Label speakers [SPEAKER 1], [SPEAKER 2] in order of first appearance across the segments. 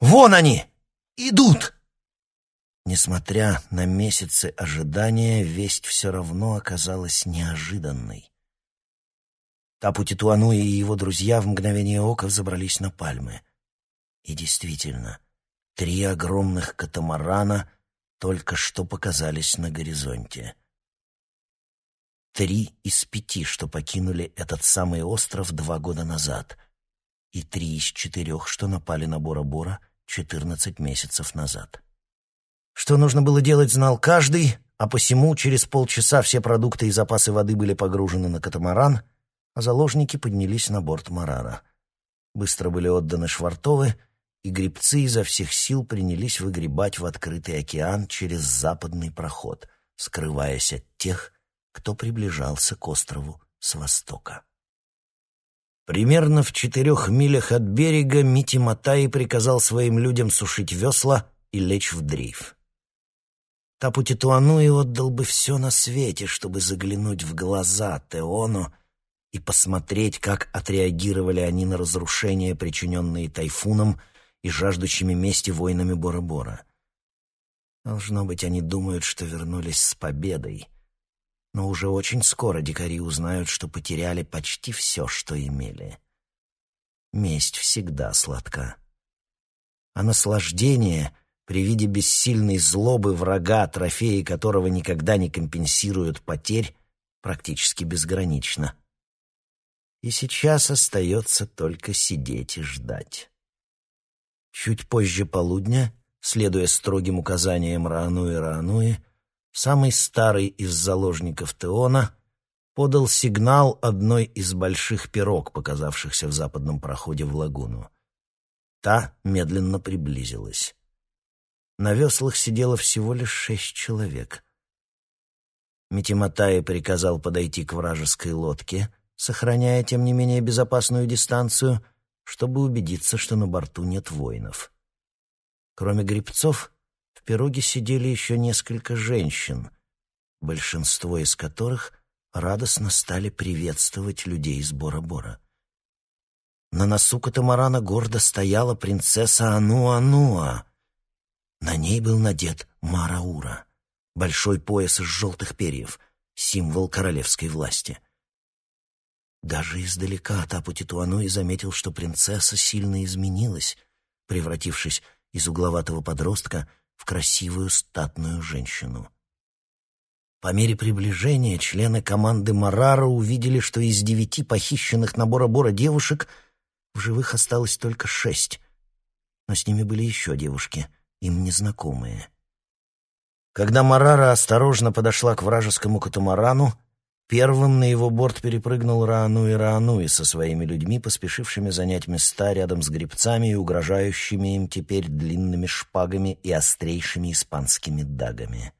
[SPEAKER 1] Вон они! Идут!» Несмотря на месяцы ожидания, весть все равно оказалась неожиданной. Тапу Титуану и его друзья в мгновение ока взобрались на пальмы. И действительно, три огромных катамарана только что показались на горизонте. Три из пяти, что покинули этот самый остров два года назад, и три из четырех, что напали на Бора-Бора четырнадцать месяцев назад. Что нужно было делать, знал каждый, а посему через полчаса все продукты и запасы воды были погружены на катамаран, а заложники поднялись на борт Марара. Быстро были отданы швартовы, и грибцы изо всех сил принялись выгребать в открытый океан через западный проход, скрываясь от тех, кто приближался к острову с востока. Примерно в четырех милях от берега Мити Матай приказал своим людям сушить весла и лечь в дрейф. Тапу Титуануи отдал бы все на свете, чтобы заглянуть в глаза Теону и посмотреть, как отреагировали они на разрушения, причиненные тайфуном и жаждущими мести воинами Бора-Бора. Должно быть, они думают, что вернулись с победой. Но уже очень скоро дикари узнают, что потеряли почти все, что имели. Месть всегда сладка. А наслаждение — при виде бессильной злобы врага, трофеи которого никогда не компенсируют потерь, практически безгранично. И сейчас остается только сидеть и ждать. Чуть позже полудня, следуя строгим указаниям Раануи Раануи, самый старый из заложников Теона подал сигнал одной из больших пирог, показавшихся в западном проходе в лагуну. Та медленно приблизилась. На веслах сидело всего лишь шесть человек. Митиматай приказал подойти к вражеской лодке, сохраняя, тем не менее, безопасную дистанцию, чтобы убедиться, что на борту нет воинов. Кроме гребцов, в пироге сидели еще несколько женщин, большинство из которых радостно стали приветствовать людей из Бора-Бора. На носу катамарана гордо стояла принцесса Ануа-Нуа, на ней был надет мараура, большой пояс из желтых перьев, символ королевской власти. Даже издалека Тапу Титуануи заметил, что принцесса сильно изменилась, превратившись из угловатого подростка в красивую статную женщину. По мере приближения члены команды Марара увидели, что из девяти похищенных на Бора-Бора девушек в живых осталось только шесть, но с ними были еще девушки — им незнакомые. Когда Марара осторожно подошла к вражескому катамарану, первым на его борт перепрыгнул Раануи Раануи со своими людьми, поспешившими занять места рядом с гребцами и угрожающими им теперь длинными шпагами и острейшими испанскими дагами.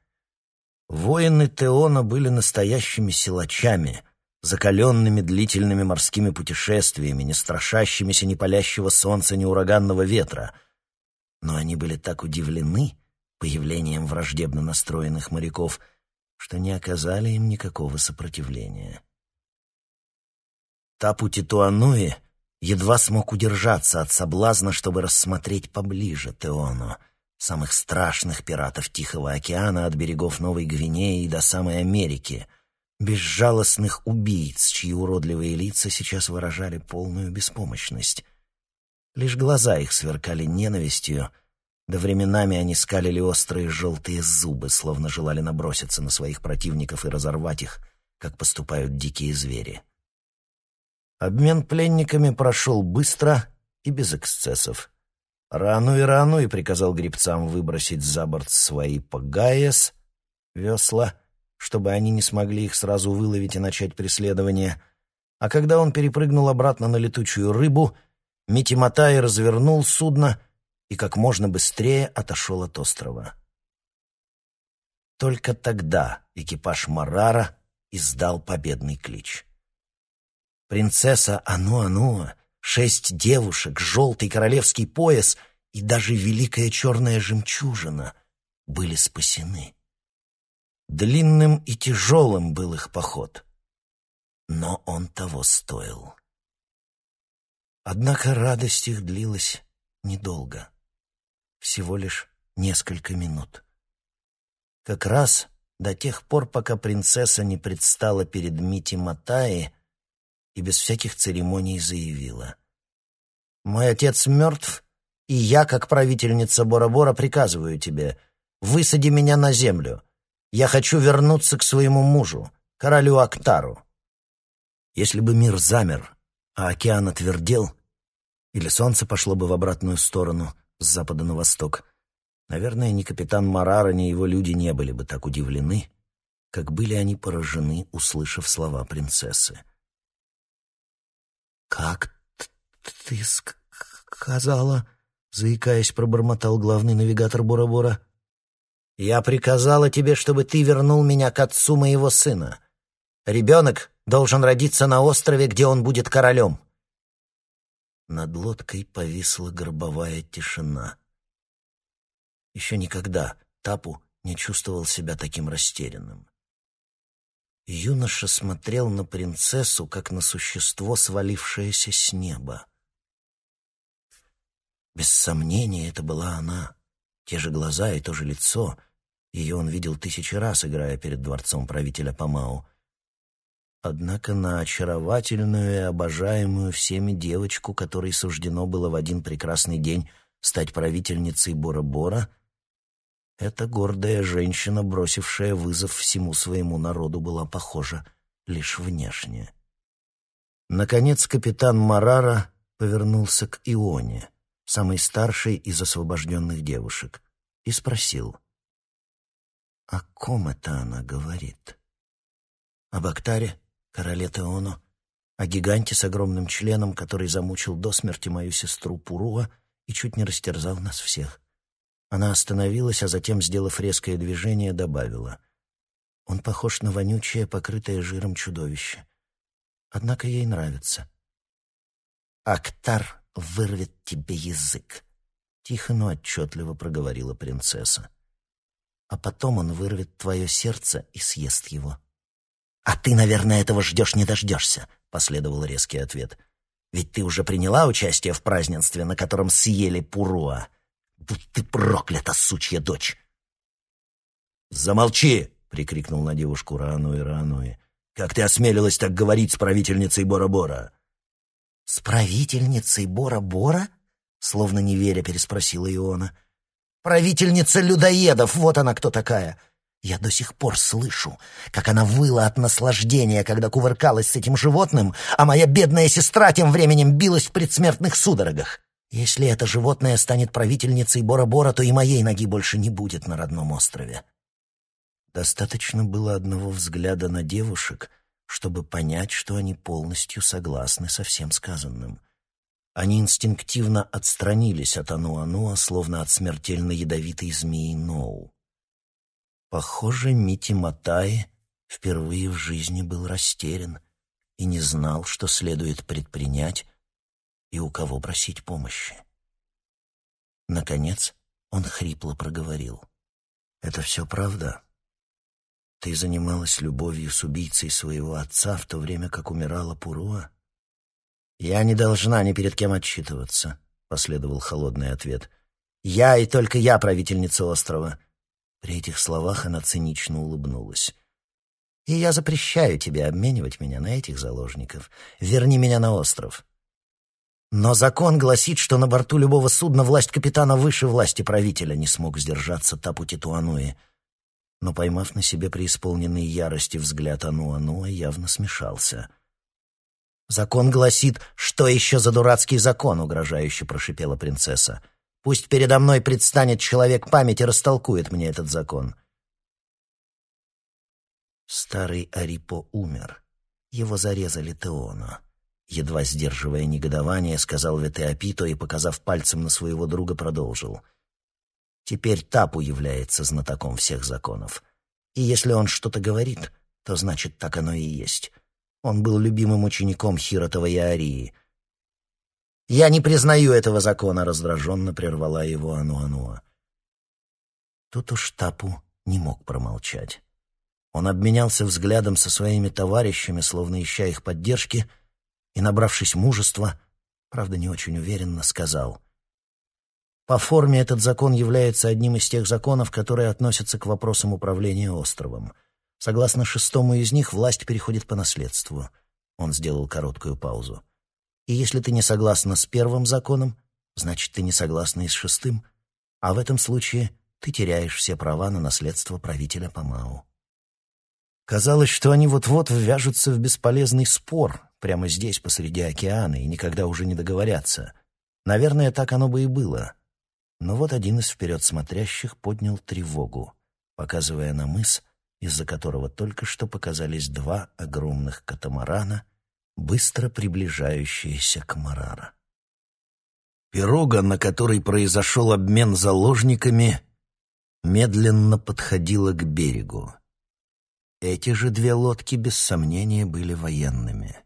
[SPEAKER 1] Воины Теона были настоящими силачами, закаленными длительными морскими путешествиями, не страшащимися ни палящего солнца, ни ураганного ветра — но они были так удивлены появлением враждебно настроенных моряков, что не оказали им никакого сопротивления. Тапу Титуануи едва смог удержаться от соблазна, чтобы рассмотреть поближе Теону, самых страшных пиратов Тихого океана от берегов Новой Гвинеи до самой Америки, безжалостных убийц, чьи уродливые лица сейчас выражали полную беспомощность — Лишь глаза их сверкали ненавистью, да временами они скалили острые желтые зубы, словно желали наброситься на своих противников и разорвать их, как поступают дикие звери. Обмен пленниками прошел быстро и без эксцессов. Рану и рану и приказал грибцам выбросить за борт свои пагаес, весла, чтобы они не смогли их сразу выловить и начать преследование. А когда он перепрыгнул обратно на летучую рыбу — Митиматай развернул судно и как можно быстрее отошел от острова. Только тогда экипаж Марара издал победный клич. Принцесса Ануануа, шесть девушек, желтый королевский пояс и даже великая черная жемчужина были спасены. Длинным и тяжелым был их поход, но он того стоил. Однако радость их длилась недолго. Всего лишь несколько минут. Как раз до тех пор, пока принцесса не предстала перед Мити Матаи и без всяких церемоний заявила. «Мой отец мертв, и я, как правительница Бора-Бора, приказываю тебе, высади меня на землю. Я хочу вернуться к своему мужу, королю Актару». Если бы мир замер, а океан отвердел, или солнце пошло бы в обратную сторону, с запада на восток, наверное, ни капитан Марара, ни его люди не были бы так удивлены, как были они поражены, услышав слова принцессы.
[SPEAKER 2] «Как ты сказала?» — заикаясь, пробормотал главный навигатор Бора-Бора.
[SPEAKER 1] «Я приказала тебе, чтобы ты вернул меня к отцу моего сына. Ребенок должен родиться на острове, где он будет королем». Над лодкой повисла гробовая тишина. Еще никогда Тапу не чувствовал себя таким растерянным. Юноша смотрел на принцессу, как на существо, свалившееся с неба. Без сомнения, это была она. Те же глаза и то же лицо. Ее он видел тысячи раз, играя перед дворцом правителя Памау. Однако на очаровательную и обожаемую всеми девочку, которой суждено было в один прекрасный день стать правительницей Бора-Бора, эта гордая женщина, бросившая вызов всему своему народу, была похожа лишь внешне. Наконец капитан Марара повернулся к Ионе, самой старшей из освобожденных девушек, и спросил, «О ком это она говорит? Об Актаре, короле Теону, о гиганте с огромным членом, который замучил до смерти мою сестру Пуруа и чуть не растерзал нас всех?» Она остановилась, а затем, сделав резкое движение, добавила. «Он похож на вонючее, покрытое жиром чудовище. Однако ей нравится». «Актар вырвет тебе язык», — тихо, но отчетливо проговорила принцесса. «А потом он вырвет твое сердце и съест его». «А ты, наверное, этого ждешь не дождешься», — последовал резкий ответ. «Ведь ты уже приняла участие в празднестве, на котором съели Пуруа». Будь ты проклята, сучья дочь!»
[SPEAKER 2] «Замолчи!» — прикрикнул на девушку Раануи Раануи. «Как ты осмелилась так говорить с правительницей Бора-Бора?»
[SPEAKER 1] «С правительницей Бора-Бора?» — словно не веря переспросила Иона. «Правительница людоедов, вот она кто такая!» Я до сих пор слышу, как она выла от наслаждения, когда кувыркалась с этим животным, а моя бедная сестра тем временем билась в предсмертных судорогах. Если это животное станет правительницей Бора-Бора, то и моей ноги больше не будет на родном острове. Достаточно было одного взгляда на девушек, чтобы понять, что они полностью согласны со всем сказанным. Они инстинктивно отстранились от Ануануа, словно от смертельно ядовитой змеи Ноу. Похоже, Мити Матай впервые в жизни был растерян и не знал, что следует предпринять, и у кого просить помощи. Наконец он хрипло проговорил. «Это все правда? Ты занималась любовью с убийцей своего отца в то время, как умирала Пуруа?» «Я не должна ни перед кем отчитываться», — последовал холодный ответ. «Я и только я правительница острова». При этих словах она цинично улыбнулась. «И я запрещаю тебе обменивать меня на этих заложников. Верни меня на остров. Но закон гласит, что на борту любого судна власть капитана выше власти правителя, не смог сдержаться Тапу Титуануи. Но, поймав на себе преисполненный ярости взгляд Ануануа, явно смешался. «Закон гласит, что еще за дурацкий закон?» — угрожающе прошипела принцесса. «Пусть передо мной предстанет человек памяти и растолкует мне этот закон». Старый Арипо умер. Его зарезали Теона. Едва сдерживая негодование, сказал Ветеопито и, показав пальцем на своего друга, продолжил. «Теперь Тапу является знатоком всех законов. И если он что-то говорит, то значит, так оно и есть. Он был любимым учеником Хиротова Яарии». «Я не признаю этого закона», — раздраженно прервала его Ануануа. Тут уж Тапу не мог промолчать. Он обменялся взглядом со своими товарищами, словно ища их поддержки — и, набравшись мужества, правда, не очень уверенно, сказал По форме этот закон является одним из тех законов, которые относятся к вопросам управления островом. Согласно шестому из них, власть переходит по наследству. Он сделал короткую паузу. И если ты не согласна с первым законом, значит, ты не согласна и с шестым. А в этом случае ты теряешь все права на наследство правителя Памау. Казалось, что они вот-вот ввяжутся в бесполезный спор прямо здесь, посреди океана, и никогда уже не договорятся. Наверное, так оно бы и было. Но вот один из вперед смотрящих поднял тревогу, показывая на мыс, из-за которого только что показались два огромных катамарана, быстро приближающиеся к Марара. Пирога, на которой произошел обмен заложниками, медленно подходила к берегу. Эти же две лодки, без сомнения, были военными.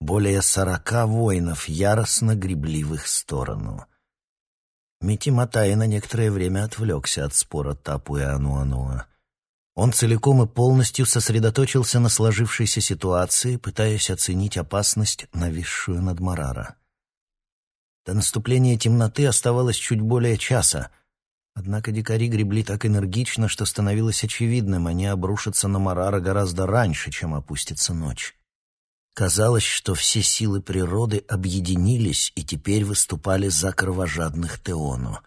[SPEAKER 1] Более сорока воинов яростно гребли в их сторону. Мити Матай на некоторое время отвлекся от спора Тапу и Ануануа. Он целиком и полностью сосредоточился на сложившейся ситуации, пытаясь оценить опасность, нависшую над Марара. До наступления темноты оставалось чуть более часа, Однако дикари гребли так энергично, что становилось очевидным, они обрушатся на Марара гораздо раньше, чем опустится ночь. Казалось, что все силы природы объединились и теперь выступали за кровожадных Теону.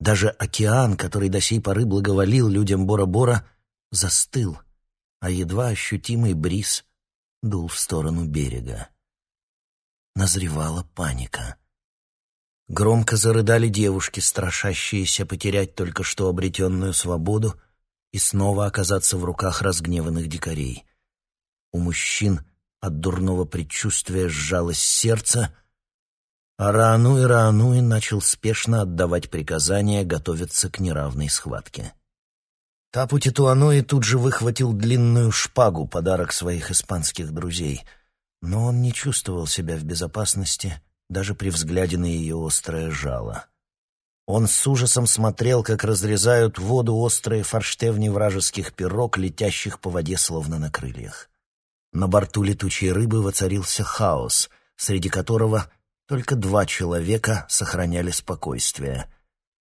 [SPEAKER 1] Даже океан, который до сей поры благоволил людям Бора-Бора, застыл, а едва ощутимый бриз дул в сторону берега. Назревала паника — Громко зарыдали девушки, страшащиеся потерять только что обретенную свободу и снова оказаться в руках разгневанных дикарей. У мужчин от дурного предчувствия сжалось сердце, а Раануи Раануи начал спешно отдавать приказания готовиться к неравной схватке. Тапу Титуануи тут же выхватил длинную шпагу, подарок своих испанских друзей, но он не чувствовал себя в безопасности — даже при взгляде на ее острое жало. Он с ужасом смотрел, как разрезают воду острые форштевни вражеских пирог, летящих по воде словно на крыльях. На борту летучей рыбы воцарился хаос, среди которого только два человека сохраняли спокойствие.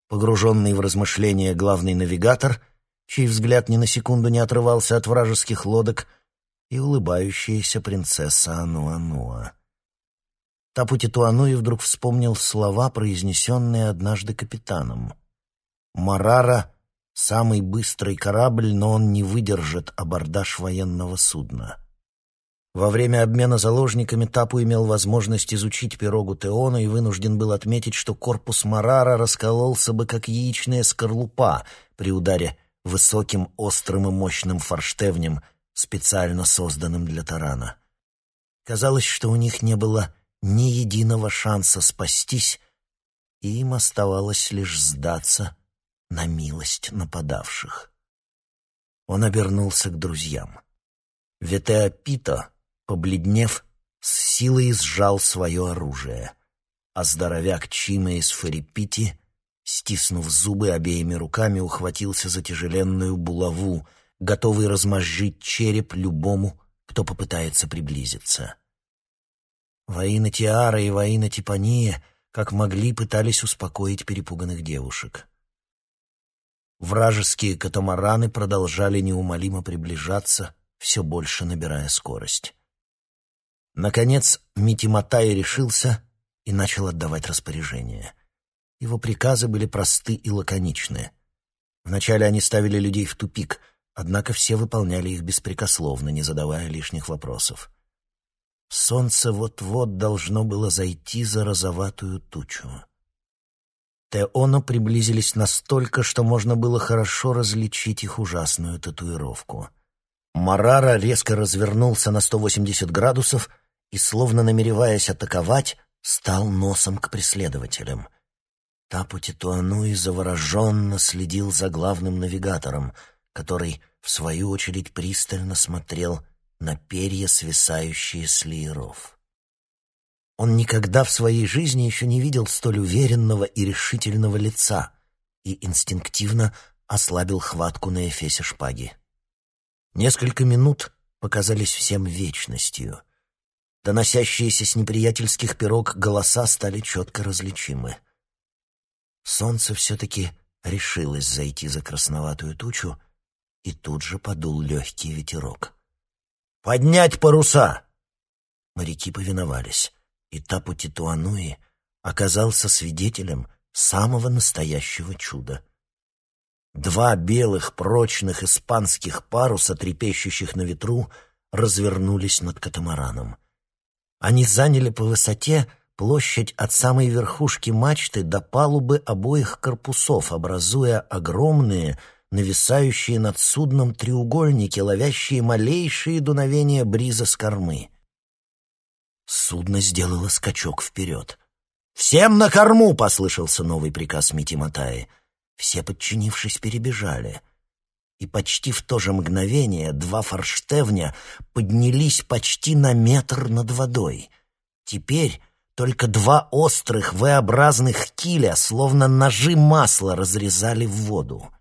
[SPEAKER 1] Погруженный в размышления главный навигатор, чей взгляд ни на секунду не отрывался от вражеских лодок, и улыбающаяся принцесса Ануануа. Тапути Туануи вдруг вспомнил слова, произнесенные однажды капитаном. «Марара — самый быстрый корабль, но он не выдержит абордаж военного судна». Во время обмена заложниками Тапу имел возможность изучить пирогу Теона и вынужден был отметить, что корпус Марара раскололся бы, как яичная скорлупа при ударе высоким, острым и мощным форштевнем, специально созданным для тарана. Казалось, что у них не было ни единого шанса спастись, и им оставалось лишь сдаться на милость нападавших. Он обернулся к друзьям. Ветеопито, побледнев, с силой сжал свое оружие, а здоровяк Чима из Фарипити, стиснув зубы обеими руками, ухватился за тяжеленную булаву, готовый размозжить череп любому, кто попытается приблизиться. Воина Тиара и воина Типания, как могли, пытались успокоить перепуганных девушек. Вражеские катамараны продолжали неумолимо приближаться, все больше набирая скорость. Наконец Митиматай решился и начал отдавать распоряжения. Его приказы были просты и лаконичны. Вначале они ставили людей в тупик, однако все выполняли их беспрекословно, не задавая лишних вопросов. Солнце вот-вот должно было зайти за розоватую тучу. Теоно приблизились настолько, что можно было хорошо различить их ужасную татуировку. Марара резко развернулся на 180 градусов и, словно намереваясь атаковать, стал носом к преследователям. Тапу Титуануи завороженно следил за главным навигатором, который, в свою очередь, пристально смотрел на перья, свисающие с лееров. Он никогда в своей жизни еще не видел столь уверенного и решительного лица и инстинктивно ослабил хватку на эфесе шпаги. Несколько минут показались всем вечностью. Доносящиеся с неприятельских пирог голоса стали четко различимы. Солнце все-таки решилось зайти за красноватую тучу, и тут же подул легкий ветерок. «Поднять паруса!» Моряки повиновались, и Тапу Титуануи оказался свидетелем самого настоящего чуда. Два белых прочных испанских паруса, трепещущих на ветру, развернулись над катамараном. Они заняли по высоте площадь от самой верхушки мачты до палубы обоих корпусов, образуя огромные, нависающие над судном треугольники, ловящие малейшие дуновения бриза с кормы. Судно сделало скачок вперед. «Всем на корму!» — послышался новый приказ Мити Матаи. Все, подчинившись, перебежали. И почти в то же мгновение два форштевня поднялись почти на метр над водой. Теперь только два острых V-образных киля, словно ножи масла, разрезали в воду.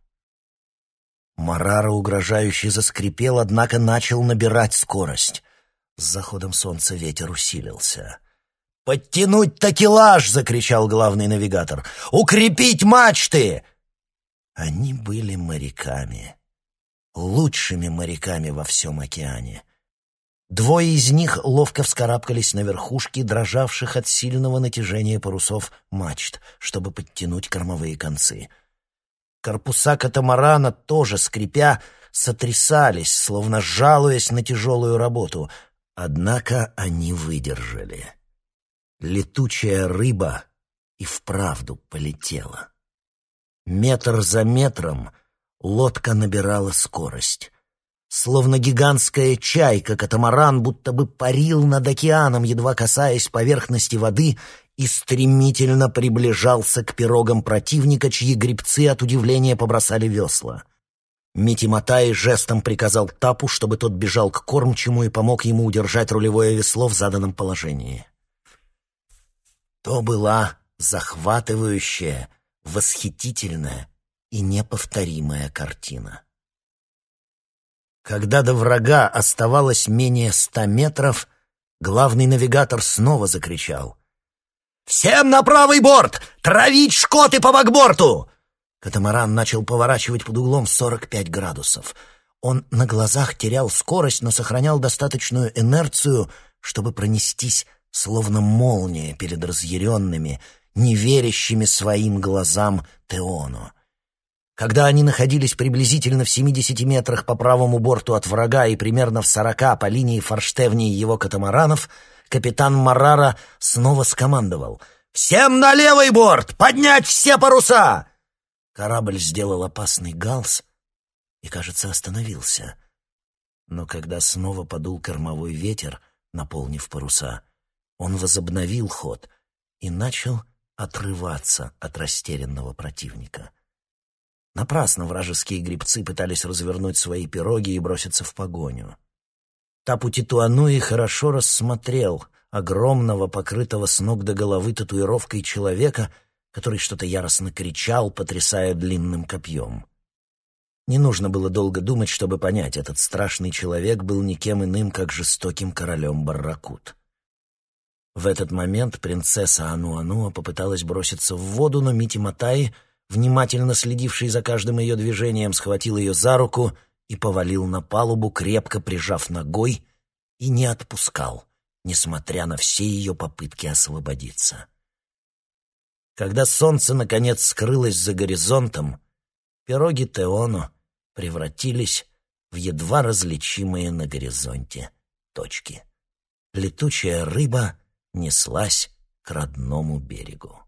[SPEAKER 1] Марара угрожающе заскрипел, однако начал набирать скорость. С заходом солнца ветер усилился. «Подтянуть такелаж!» — закричал главный навигатор. «Укрепить мачты!» Они были моряками. Лучшими моряками во всем океане. Двое из них ловко вскарабкались на верхушки дрожавших от сильного натяжения парусов мачт, чтобы подтянуть кормовые концы. Корпуса катамарана тоже, скрипя, сотрясались, словно жалуясь на тяжелую работу. Однако они выдержали. Летучая рыба и вправду полетела. Метр за метром лодка набирала скорость. Словно гигантская чайка, катамаран будто бы парил над океаном, едва касаясь поверхности воды, и стремительно приближался к пирогам противника, чьи грибцы от удивления побросали весла. Мити Матай жестом приказал Тапу, чтобы тот бежал к кормчему и помог ему удержать рулевое весло в заданном положении. То была захватывающая, восхитительная и неповторимая картина. Когда до врага оставалось менее ста метров, главный навигатор снова закричал. «Всем на правый борт! Травить шкоты по бакборту!» Катамаран начал поворачивать под углом 45 градусов. Он на глазах терял скорость, но сохранял достаточную инерцию, чтобы пронестись, словно молния перед разъяренными, неверящими своим глазам Теону. Когда они находились приблизительно в 70 метрах по правому борту от врага и примерно в 40 по линии форштевней его катамаранов, капитан Марара снова скомандовал «Всем на левый борт! Поднять все паруса!» Корабль сделал опасный галс и, кажется, остановился. Но когда снова подул кормовой ветер, наполнив паруса, он возобновил ход и начал отрываться от растерянного противника. Напрасно вражеские грибцы пытались развернуть свои пироги и броситься в погоню. Тапу Титуануи хорошо рассмотрел огромного, покрытого с ног до головы татуировкой человека, который что-то яростно кричал, потрясая длинным копьем. Не нужно было долго думать, чтобы понять, этот страшный человек был никем иным, как жестоким королем Барракут. В этот момент принцесса Ануануа попыталась броситься в воду, но Мити Матаи — внимательно следивший за каждым ее движением, схватил ее за руку и повалил на палубу, крепко прижав ногой, и не отпускал, несмотря на все ее попытки освободиться. Когда солнце, наконец, скрылось за горизонтом, пироги Теону превратились в едва различимые на горизонте точки. Летучая рыба неслась к родному берегу.